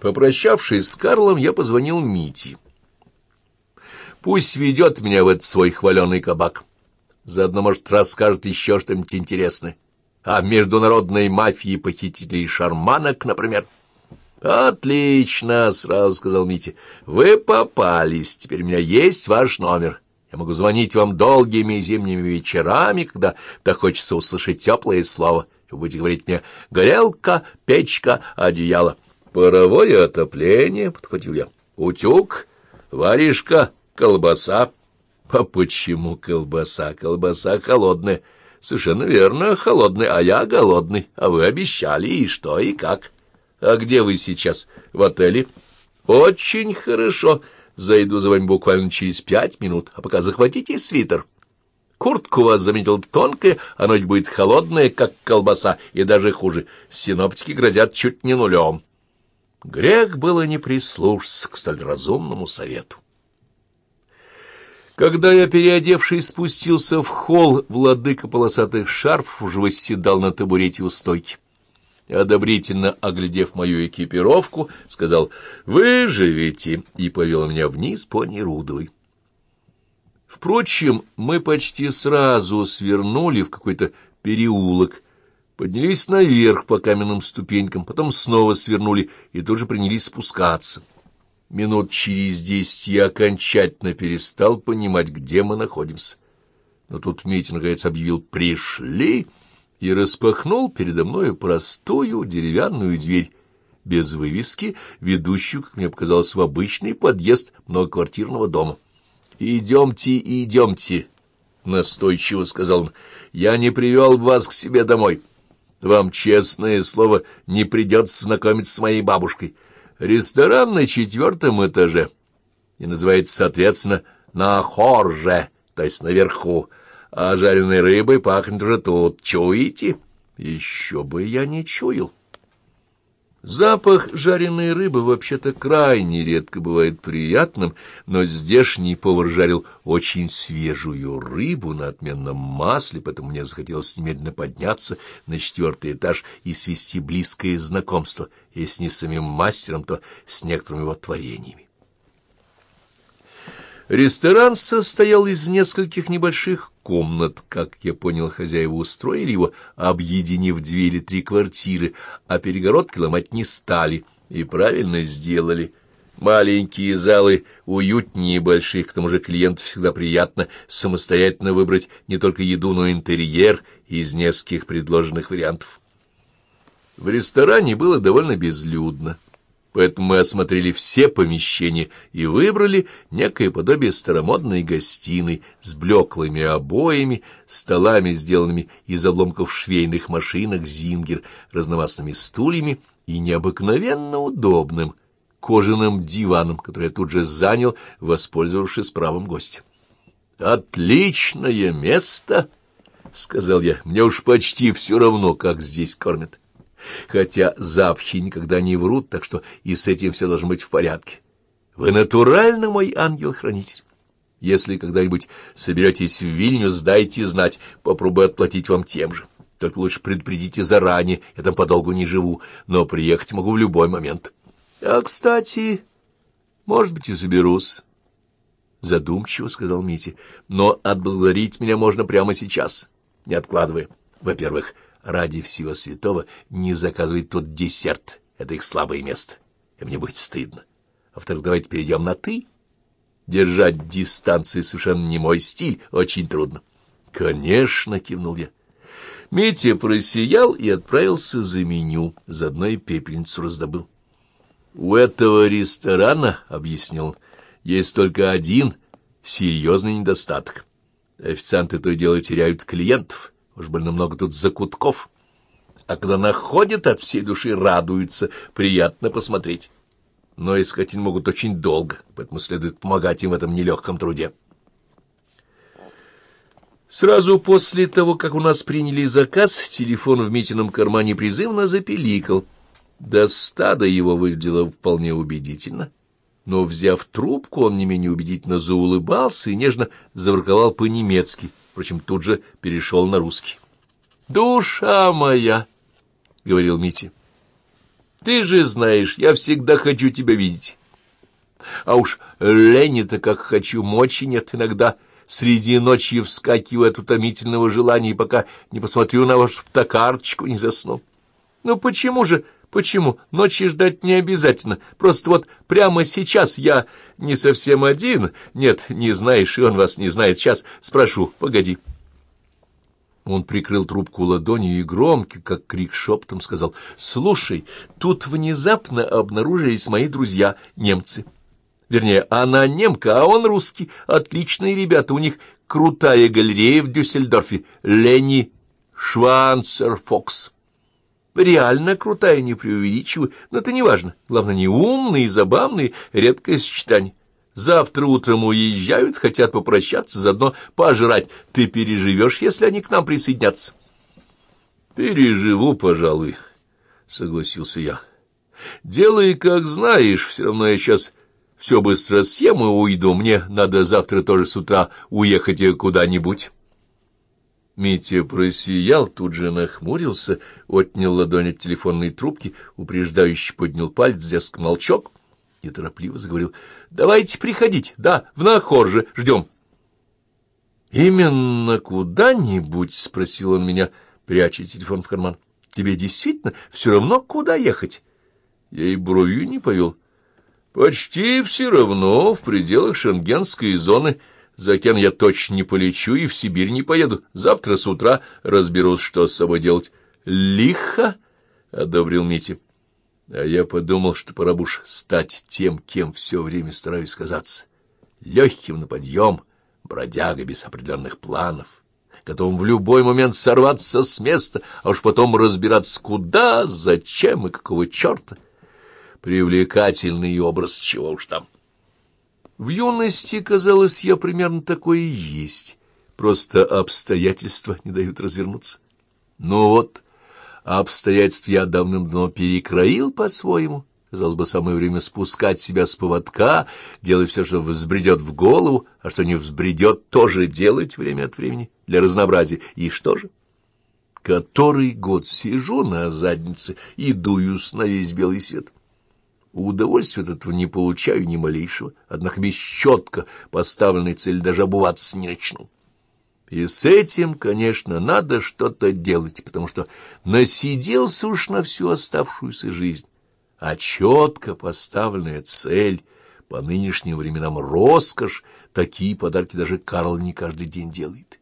Попрощавшись с Карлом, я позвонил Мите. Пусть ведет меня в этот свой хваленый кабак. Заодно, может, расскажет еще что-нибудь интересное. О международной мафии похитителей шарманок, например. «Отлично!» — сразу сказал Митя. «Вы попались. Теперь у меня есть ваш номер. Я могу звонить вам долгими зимними вечерами, когда то хочется услышать теплое слово. Вы будете говорить мне «горелка», «печка», «одеяло». «Паровое отопление», — подхватил я. «Утюг», «варежка», «колбаса». «А почему колбаса? Колбаса холодная». «Совершенно верно, холодная, а я голодный. А вы обещали, и что, и как?» «А где вы сейчас? В отеле?» «Очень хорошо. Зайду за вами буквально через пять минут, а пока захватите свитер». Куртка у вас, заметил, тонкая, оно будет холодное, как колбаса, и даже хуже. Синоптики грозят чуть не нулем. Грех было не прислушаться к столь разумному совету. Когда я, переодевшись, спустился в холл, владыка полосатых шарфов уже восседал на табурете у стойки. Одобрительно оглядев мою экипировку, сказал «Вы живете!» и повел меня вниз по Нерудовой. Впрочем, мы почти сразу свернули в какой-то переулок, поднялись наверх по каменным ступенькам, потом снова свернули и тут же принялись спускаться. Минут через десять я окончательно перестал понимать, где мы находимся. Но тут Митя, наконец, объявил «Пришли!» и распахнул передо мною простую деревянную дверь, без вывески, ведущую, как мне показалось, в обычный подъезд многоквартирного дома. «Идемте, идемте!» — настойчиво сказал он. «Я не привел вас к себе домой». Вам, честное слово, не придется знакомиться с моей бабушкой. Ресторан на четвертом этаже. И называется, соответственно, на хорже, то есть наверху. А жареной рыбой пахнет уже тут. Чуете? Еще бы я не чуял. Запах жареной рыбы вообще-то крайне редко бывает приятным, но здешний повар жарил очень свежую рыбу на отменном масле, поэтому мне захотелось немедленно подняться на четвертый этаж и свести близкое знакомство, если не с самим мастером, то с некоторыми его творениями. Ресторан состоял из нескольких небольших комнат. Как я понял, хозяева устроили его, объединив две или три квартиры, а перегородки ломать не стали. И правильно сделали. Маленькие залы уютнее больших, к тому же клиенту всегда приятно самостоятельно выбрать не только еду, но и интерьер из нескольких предложенных вариантов. В ресторане было довольно безлюдно поэтому мы осмотрели все помещения и выбрали некое подобие старомодной гостиной с блеклыми обоями, столами, сделанными из обломков швейных машинок «Зингер», разномастными стульями и необыкновенно удобным кожаным диваном, который я тут же занял, воспользовавшись правом гостя. «Отличное место!» — сказал я. «Мне уж почти все равно, как здесь кормят» хотя запахи никогда не врут, так что и с этим все должно быть в порядке. Вы натурально мой ангел-хранитель. Если когда-нибудь соберетесь в Вильнюс, дайте знать, попробую отплатить вам тем же. Только лучше предупредите заранее, я там подолгу не живу, но приехать могу в любой момент. А, кстати, может быть, и соберусь. Задумчиво сказал Митя, но отблагодарить меня можно прямо сейчас, не откладывая. Во-первых, ради всего святого не заказывать тот десерт. Это их слабое место, и мне будет стыдно. А во-вторых, давайте перейдем на «ты». Держать дистанцию совершенно не мой стиль, очень трудно. «Конечно», — кивнул я. Митя просиял и отправился за меню, заодно и пепельницу раздобыл. «У этого ресторана, — объяснил есть только один серьезный недостаток. Официанты то и дело теряют клиентов». Уж больно много тут закутков. А когда находят, от всей души радуются, приятно посмотреть. Но искать они могут очень долго, поэтому следует помогать им в этом нелегком труде. Сразу после того, как у нас приняли заказ, телефон в Митином кармане призывно запеликал. До стада его выглядело вполне убедительно. Но, взяв трубку, он не менее убедительно заулыбался и нежно заворковал по-немецки — впрочем, тут же перешел на русский. «Душа моя!» — говорил Митя. Ты же знаешь, я всегда хочу тебя видеть. А уж лени-то как хочу, мочи нет иногда. Среди ночи вскакиваю от утомительного желания, пока не посмотрю на вашу фотокарточку, не засну. Ну почему же, почему? Ночи ждать не обязательно. Просто вот прямо сейчас я не совсем один. Нет, не знаешь, и он вас не знает. Сейчас спрошу, погоди. Он прикрыл трубку ладонью и громкий, как крик шепотом, сказал, «Слушай, тут внезапно обнаружились мои друзья, немцы». Вернее, она немка, а он русский. Отличные ребята, у них крутая галерея в Дюссельдорфе. Лени Шванцерфокс. Реально крутая, не преувеличиваю, но это не важно. Главное, не умные, забавные, редкое сочетание. Завтра утром уезжают, хотят попрощаться, заодно пожрать. Ты переживешь, если они к нам присоединятся? Переживу, пожалуй, — согласился я. Делай, как знаешь, все равно я сейчас все быстро съем и уйду. Мне надо завтра тоже с утра уехать куда-нибудь. Митя просиял, тут же нахмурился, отнял ладонь от телефонной трубки, упреждающе поднял палец, деск молчок и торопливо заговорил. — Давайте приходить. Да, в Нахор же ждем. — Именно куда-нибудь? — спросил он меня, пряча телефон в карман. — Тебе действительно все равно, куда ехать? Я и бровью не повел. — Почти все равно, в пределах шенгенской зоны — за океан я точно не полечу и в Сибирь не поеду. Завтра с утра разберусь, что с собой делать. Лихо, — одобрил Митя. А я подумал, что пора бы уж стать тем, кем все время стараюсь казаться. Легким на подъем, бродяга без определенных планов, готовым в любой момент сорваться с места, а уж потом разбираться, куда, зачем и какого черта. Привлекательный образ, чего уж там. В юности, казалось, я примерно такое и есть, просто обстоятельства не дают развернуться. Ну вот, обстоятельства я давным-давно перекроил по-своему. Казалось бы, самое время спускать себя с поводка, делать все, что взбредет в голову, а что не взбредет, тоже делать время от времени, для разнообразия. И что же? Который год сижу на заднице и дуюсь на весь белый свет. Удовольствия от этого не получаю ни малейшего, однако без четко поставленной цели даже обуваться не начну. И с этим, конечно, надо что-то делать, потому что насиделся уж на всю оставшуюся жизнь. А четко поставленная цель, по нынешним временам роскошь, такие подарки даже Карл не каждый день делает.